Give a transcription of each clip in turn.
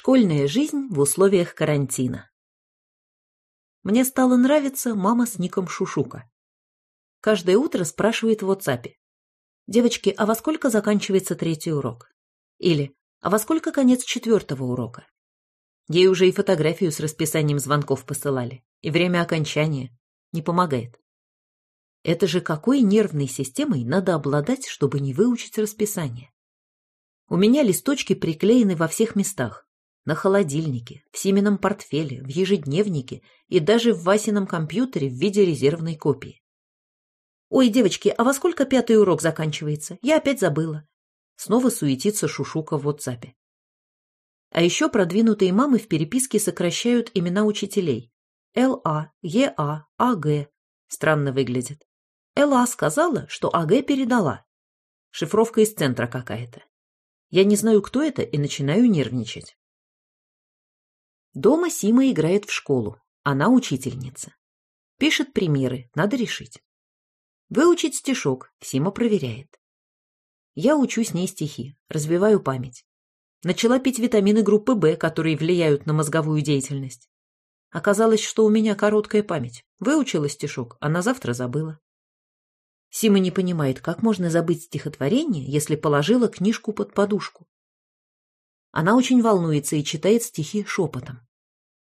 Школьная жизнь в условиях карантина. Мне стало нравиться мама с ником Шушука. Каждое утро спрашивает в WhatsApp. «Девочки, а во сколько заканчивается третий урок?» Или «А во сколько конец четвертого урока?» Ей уже и фотографию с расписанием звонков посылали, и время окончания. Не помогает. Это же какой нервной системой надо обладать, чтобы не выучить расписание? У меня листочки приклеены во всех местах, на холодильнике, в Симином портфеле, в ежедневнике и даже в Васином компьютере в виде резервной копии. «Ой, девочки, а во сколько пятый урок заканчивается? Я опять забыла». Снова суетится Шушука в WhatsApp. А еще продвинутые мамы в переписке сокращают имена учителей. ЛА, ЕА, АГ. Странно выглядит. ЛА сказала, что АГ передала. Шифровка из центра какая-то. Я не знаю, кто это, и начинаю нервничать. Дома Сима играет в школу. Она учительница. Пишет примеры, надо решить. Выучить стишок, Сима проверяет. Я учу с ней стихи, развиваю память. Начала пить витамины группы В, которые влияют на мозговую деятельность. Оказалось, что у меня короткая память. Выучила стишок, а на завтра забыла. Сима не понимает, как можно забыть стихотворение, если положила книжку под подушку. Она очень волнуется и читает стихи шепотом.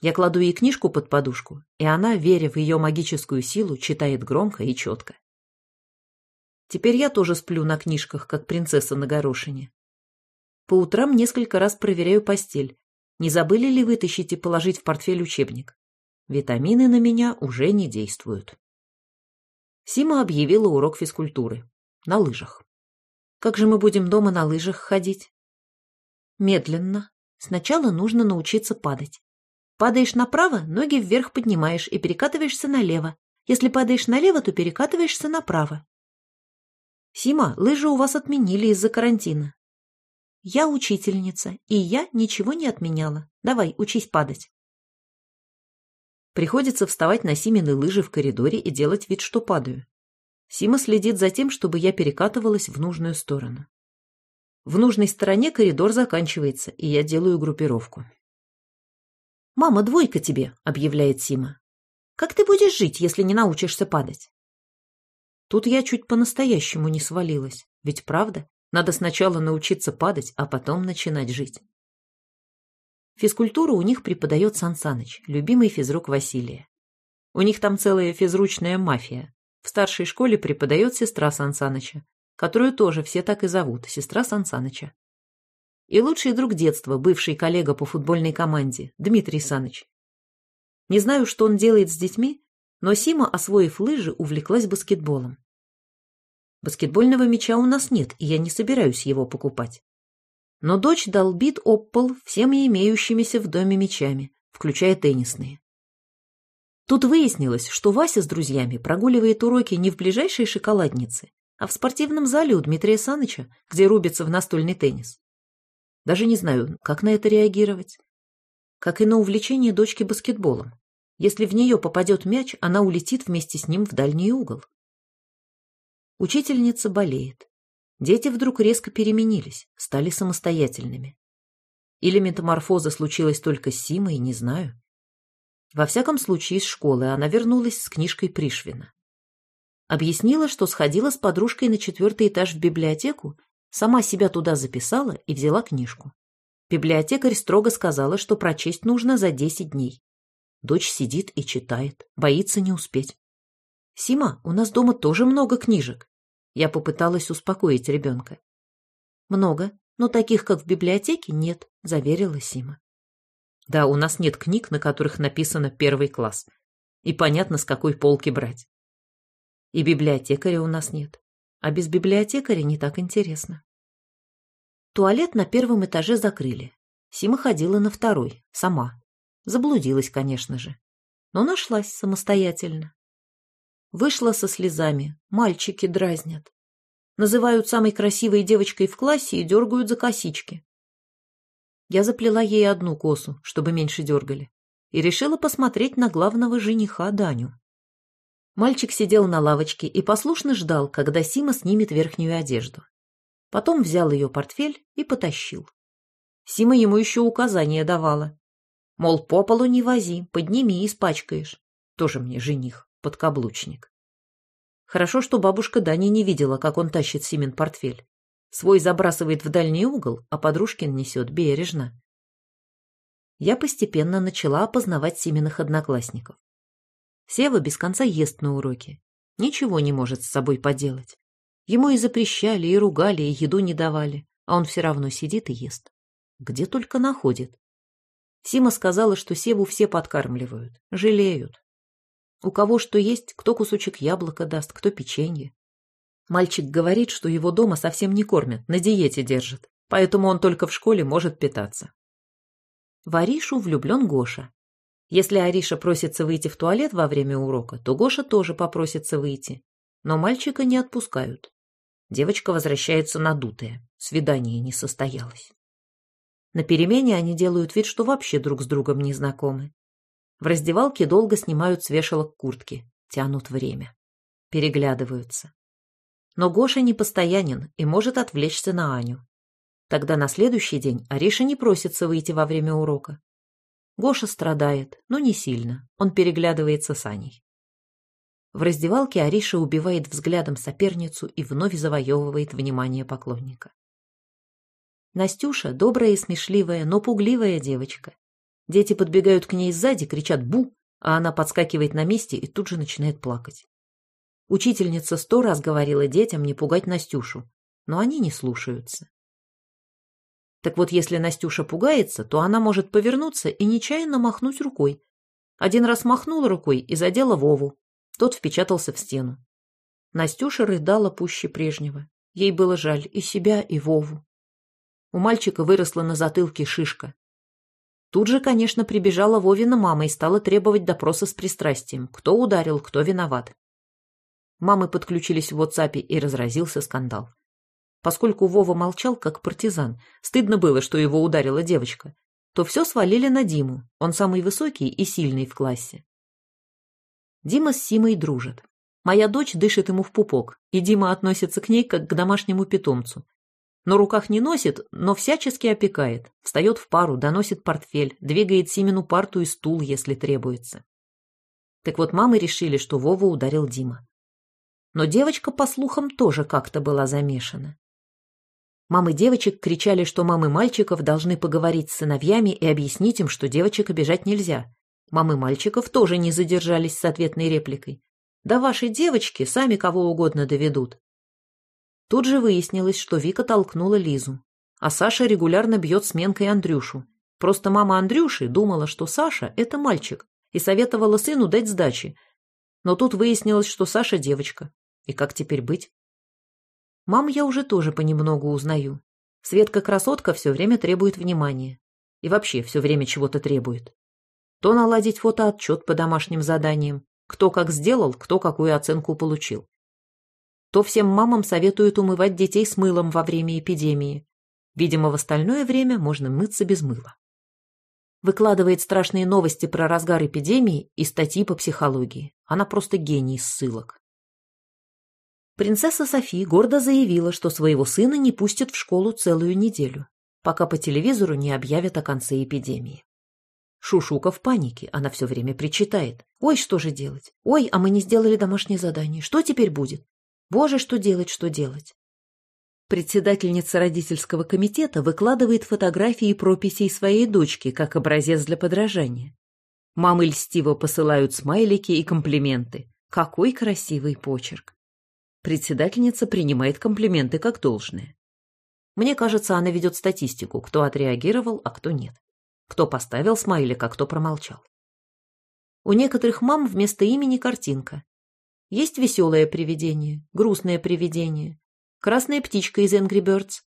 Я кладу ей книжку под подушку, и она, веря в ее магическую силу, читает громко и четко. Теперь я тоже сплю на книжках, как принцесса на горошине. По утрам несколько раз проверяю постель. Не забыли ли вытащить и положить в портфель учебник? Витамины на меня уже не действуют. Сима объявила урок физкультуры. На лыжах. Как же мы будем дома на лыжах ходить? Медленно. Сначала нужно научиться падать. Падаешь направо, ноги вверх поднимаешь и перекатываешься налево. Если падаешь налево, то перекатываешься направо. Сима, лыжи у вас отменили из-за карантина. Я учительница, и я ничего не отменяла. Давай, учись падать. Приходится вставать на Симины лыжи в коридоре и делать вид, что падаю. Сима следит за тем, чтобы я перекатывалась в нужную сторону. В нужной стороне коридор заканчивается, и я делаю группировку. «Мама, двойка тебе», — объявляет Сима. «Как ты будешь жить, если не научишься падать?» Тут я чуть по-настоящему не свалилась. Ведь правда, надо сначала научиться падать, а потом начинать жить. Физкультуру у них преподает Сан Саныч, любимый физрук Василия. У них там целая физручная мафия. В старшей школе преподает сестра Сан Саныча, которую тоже все так и зовут, сестра Сан Саныча и лучший друг детства, бывший коллега по футбольной команде, Дмитрий Саныч. Не знаю, что он делает с детьми, но Сима, освоив лыжи, увлеклась баскетболом. Баскетбольного мяча у нас нет, и я не собираюсь его покупать. Но дочь долбит об пол всеми имеющимися в доме мячами, включая теннисные. Тут выяснилось, что Вася с друзьями прогуливает уроки не в ближайшей шоколаднице, а в спортивном зале у Дмитрия Саныча, где рубится в настольный теннис. Даже не знаю, как на это реагировать. Как и на увлечение дочки баскетболом. Если в нее попадет мяч, она улетит вместе с ним в дальний угол. Учительница болеет. Дети вдруг резко переменились, стали самостоятельными. Или метаморфоза случилась только с Симой, не знаю. Во всяком случае, из школы она вернулась с книжкой Пришвина. Объяснила, что сходила с подружкой на четвертый этаж в библиотеку Сама себя туда записала и взяла книжку. Библиотекарь строго сказала, что прочесть нужно за десять дней. Дочь сидит и читает, боится не успеть. «Сима, у нас дома тоже много книжек». Я попыталась успокоить ребенка. «Много, но таких, как в библиотеке, нет», — заверила Сима. «Да, у нас нет книг, на которых написано первый класс. И понятно, с какой полки брать. И библиотекаря у нас нет. А без библиотекаря не так интересно. Туалет на первом этаже закрыли. Сима ходила на второй, сама. Заблудилась, конечно же. Но нашлась самостоятельно. Вышла со слезами. Мальчики дразнят. Называют самой красивой девочкой в классе и дергают за косички. Я заплела ей одну косу, чтобы меньше дергали, и решила посмотреть на главного жениха Даню. Мальчик сидел на лавочке и послушно ждал, когда Сима снимет верхнюю одежду. Потом взял ее портфель и потащил. Сима ему еще указания давала. Мол, по полу не вози, подними, испачкаешь. Тоже мне жених, подкаблучник. Хорошо, что бабушка Дани не видела, как он тащит Симин портфель. Свой забрасывает в дальний угол, а подружкин несет бережно. Я постепенно начала опознавать Симиных одноклассников. Сева без конца ест на уроке. Ничего не может с собой поделать. Ему и запрещали, и ругали, и еду не давали, а он все равно сидит и ест. Где только находит. Сима сказала, что Севу все подкармливают, жалеют. У кого что есть, кто кусочек яблока даст, кто печенье. Мальчик говорит, что его дома совсем не кормят, на диете держат, поэтому он только в школе может питаться. В Аришу влюблен Гоша. Если Ариша просится выйти в туалет во время урока, то Гоша тоже попросится выйти. Но мальчика не отпускают. Девочка возвращается надутая, свидание не состоялось. На перемене они делают вид, что вообще друг с другом не знакомы. В раздевалке долго снимают с вешалок куртки, тянут время. Переглядываются. Но Гоша не постоянен и может отвлечься на Аню. Тогда на следующий день Ариша не просится выйти во время урока. Гоша страдает, но не сильно, он переглядывается с Аней. В раздевалке Ариша убивает взглядом соперницу и вновь завоевывает внимание поклонника. Настюша – добрая и смешливая, но пугливая девочка. Дети подбегают к ней сзади, кричат «бу», а она подскакивает на месте и тут же начинает плакать. Учительница сто раз говорила детям не пугать Настюшу, но они не слушаются. Так вот, если Настюша пугается, то она может повернуться и нечаянно махнуть рукой. Один раз махнула рукой и задела Вову. Тот впечатался в стену. Настюша рыдала пуще прежнего. Ей было жаль и себя, и Вову. У мальчика выросла на затылке шишка. Тут же, конечно, прибежала Вовина мама и стала требовать допроса с пристрастием. Кто ударил, кто виноват. Мамы подключились в WhatsApp и разразился скандал. Поскольку Вова молчал, как партизан, стыдно было, что его ударила девочка, то все свалили на Диму, он самый высокий и сильный в классе. Дима с Симой дружат. Моя дочь дышит ему в пупок, и Дима относится к ней как к домашнему питомцу, на руках не носит, но всячески опекает. Встает в пару, доносит портфель, двигает Симину парту и стул, если требуется. Так вот, мамы решили, что Вова ударил Дима. Но девочка, по слухам, тоже как-то была замешана. Мамы девочек кричали, что мамы мальчиков должны поговорить с сыновьями и объяснить им, что девочек обижать нельзя. Мамы мальчиков тоже не задержались с ответной репликой. Да ваши девочки сами кого угодно доведут. Тут же выяснилось, что Вика толкнула Лизу. А Саша регулярно бьет сменкой Андрюшу. Просто мама Андрюши думала, что Саша – это мальчик, и советовала сыну дать сдачи. Но тут выяснилось, что Саша – девочка. И как теперь быть? Мам я уже тоже понемногу узнаю. Светка-красотка все время требует внимания. И вообще все время чего-то требует. То наладить фотоотчет по домашним заданиям, кто как сделал, кто какую оценку получил то всем мамам советуют умывать детей с мылом во время эпидемии. Видимо, в остальное время можно мыться без мыла. Выкладывает страшные новости про разгар эпидемии и статьи по психологии. Она просто гений ссылок. Принцесса Софи гордо заявила, что своего сына не пустят в школу целую неделю, пока по телевизору не объявят о конце эпидемии. Шушука в панике, она все время причитает. «Ой, что же делать? Ой, а мы не сделали домашнее задание. Что теперь будет? Боже, что делать, что делать? Председательница родительского комитета выкладывает фотографии прописей своей дочки как образец для подражания. Мамы льстиво посылают смайлики и комплименты. Какой красивый почерк. Председательница принимает комплименты как должное. Мне кажется, она ведет статистику, кто отреагировал, а кто нет. Кто поставил смайлик, а кто промолчал. У некоторых мам вместо имени картинка. Есть веселое привидение, грустное привидение, красная птичка из Angry Birds,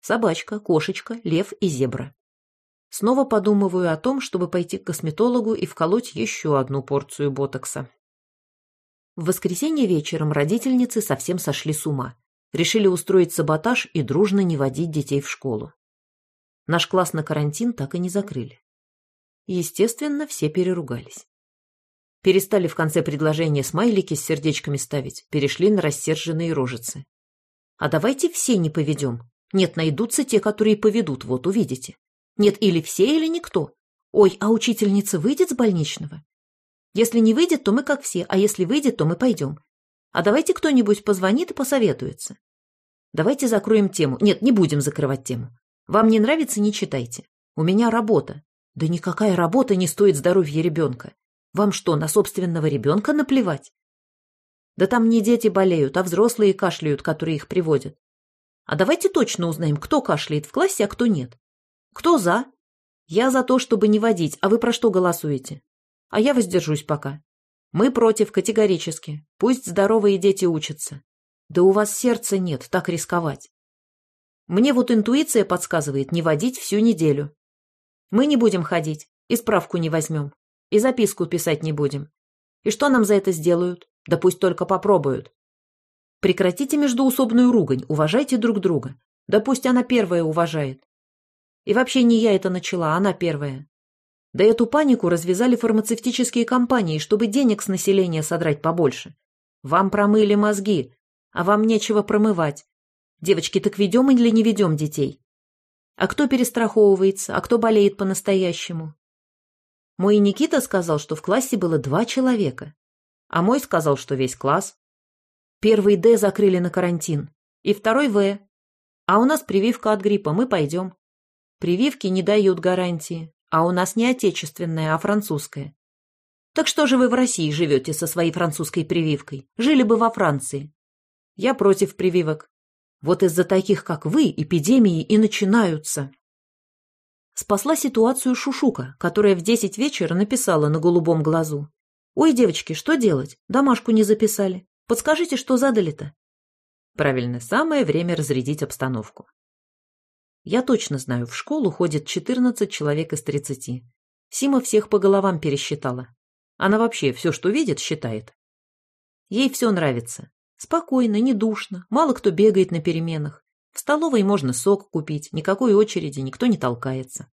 собачка, кошечка, лев и зебра. Снова подумываю о том, чтобы пойти к косметологу и вколоть еще одну порцию ботокса. В воскресенье вечером родительницы совсем сошли с ума. Решили устроить саботаж и дружно не водить детей в школу. Наш класс на карантин так и не закрыли. Естественно, все переругались. Перестали в конце предложения смайлики с сердечками ставить, перешли на рассерженные рожицы. А давайте все не поведем. Нет, найдутся те, которые поведут, вот увидите. Нет, или все, или никто. Ой, а учительница выйдет с больничного? Если не выйдет, то мы как все, а если выйдет, то мы пойдем. А давайте кто-нибудь позвонит и посоветуется. Давайте закроем тему. Нет, не будем закрывать тему. Вам не нравится, не читайте. У меня работа. Да никакая работа не стоит здоровья ребенка. Вам что, на собственного ребенка наплевать? Да там не дети болеют, а взрослые кашляют, которые их приводят. А давайте точно узнаем, кто кашляет в классе, а кто нет. Кто за? Я за то, чтобы не водить, а вы про что голосуете? А я воздержусь пока. Мы против категорически. Пусть здоровые дети учатся. Да у вас сердца нет, так рисковать. Мне вот интуиция подсказывает не водить всю неделю. Мы не будем ходить, и справку не возьмем, и записку писать не будем. И что нам за это сделают? Да пусть только попробуют. Прекратите междуусобную ругань, уважайте друг друга. Да пусть она первая уважает. И вообще не я это начала, она первая. Да эту панику развязали фармацевтические компании, чтобы денег с населения содрать побольше. Вам промыли мозги, а вам нечего промывать. Девочки, так ведем или не ведем детей? А кто перестраховывается, а кто болеет по-настоящему? Мой Никита сказал, что в классе было два человека, а мой сказал, что весь класс. Первый Д закрыли на карантин, и второй В. А у нас прививка от гриппа, мы пойдем. Прививки не дают гарантии, а у нас не отечественная, а французская. Так что же вы в России живете со своей французской прививкой? Жили бы во Франции. Я против прививок. Вот из-за таких, как вы, эпидемии и начинаются. Спасла ситуацию Шушука, которая в десять вечера написала на голубом глазу. «Ой, девочки, что делать? Домашку не записали. Подскажите, что задали-то?» Правильно, самое время разрядить обстановку. Я точно знаю, в школу ходит 14 человек из 30. Сима всех по головам пересчитала. Она вообще все, что видит, считает. Ей все нравится. Спокойно, не душно, мало кто бегает на переменах. В столовой можно сок купить, никакой очереди, никто не толкается.